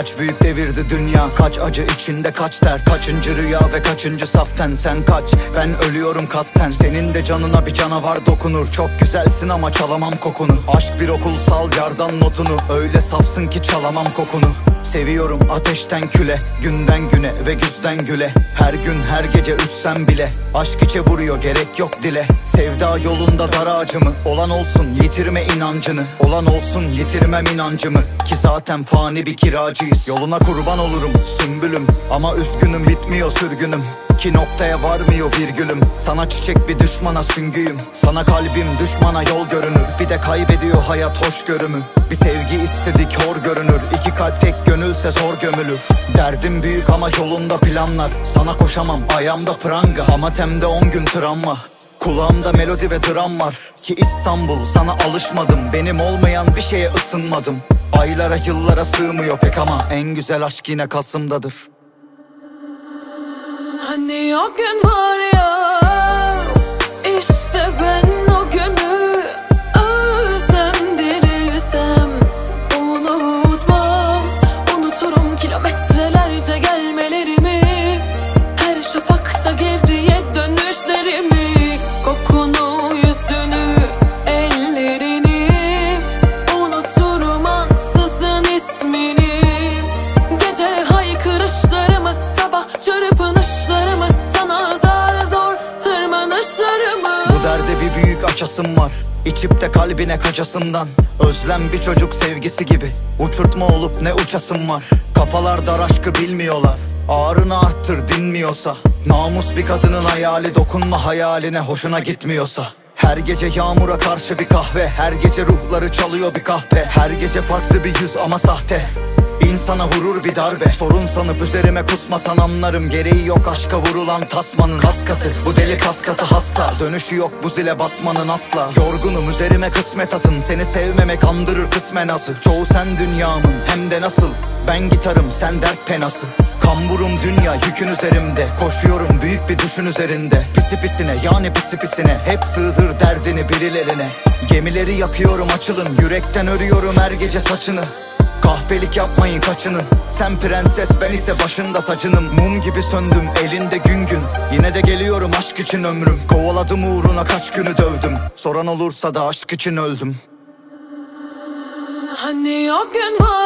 Kaç büyük devirdi dünya Kaç acı içinde kaç dert. Kaçıncı rüya ve kaçıncı saften? Sen kaç? Ben ölüyorum kasten. Senin de canına bir canavar dokunur. Çok güzelsin ama çalamam kokunu. Aşk bir okulsal yardan notunu. Öyle safsın ki çalamam kokunu. Seviyorum ateşten küle Günden güne ve güzden güle. Her gün her gece üssem bile. Aşk içe vuruyor gerek yok dile. Sevda yolunda dar ağacımı. Olan olsun yitirme inancını. Olan olsun yitirmem inancımı. Ki zaten fani bir kiracıyız Yoluna kurban olurum sümbülüm. Ama üzgünüm bitmiyor sürgünüm. Ki noktaya varmıyor virgülüm. Sana çiçek bir düşmana süngüyüm. Sana kalbim düşmana yol görünür. Bir de kaybediyor hayat hoşgörümü Bir sevgi istedik hor görünür. İki kalp tek gönülse zor gömülür. Derdim büyük ama yolunda planlar. Sana koşamam ayağımda pranga. Ama temde on gün travma. Kulağımda melodi ve dram var. Ki İstanbul sana alışmadım. Benim olmayan bir şeye ısınmadım Aylara yıllara sığmıyor pek ama En güzel aşk yine Kasım'dadır. Hani o gün var açasım var. İçip de kalbine kaçasından Özlem bir çocuk sevgisi gibi. Uçurtma olup ne uçasım var. Kafalar dar aşkı bilmiyorlar. Ağrını arttır dinmiyorsa. Namus bir kadının hayali Dokunma hayaline hoşuna gitmiyorsa. Her gece yağmura karşı bir kahve. Her gece ruhları çalıyor bir kahpe. Her gece farklı bir yüz ama sahte İnsana vurur bir darbe. Sorun sanıp üzerime kusmasan anlarım. Gereği yok aşka vurulan tasmanın. Kas katı bu deli kas katı hasta. Dönüşü yok bu zile basmanın asla. Yorgunum üzerime kısmet atın. Seni sevmemek andırır kısmen azı. Çoğu sen dünyamın hem de nasıl? Ben gitarım sen dert penası. Kamburum dünya yükün üzerimde. Koşuyorum büyük bir düşün üzerinde. Pisi pisine yani pisi pisine. Hep sığdır derdini birilerine. Gemileri yakıyorum açılın. Yürekten örüyorum her gece saçını Kahpelik yapmayın kaçının. Sen prenses ben ise başında tacınım. Mum gibi söndüm elinde gün gün. Yine de geliyorum aşk için ömrüm. Kovaladım uğruna kaç günü dövdüm. Soran olursa da aşk için öldüm. Hani o gün var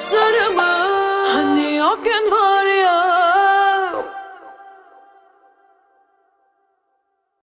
gözlerime Hani o gün var ya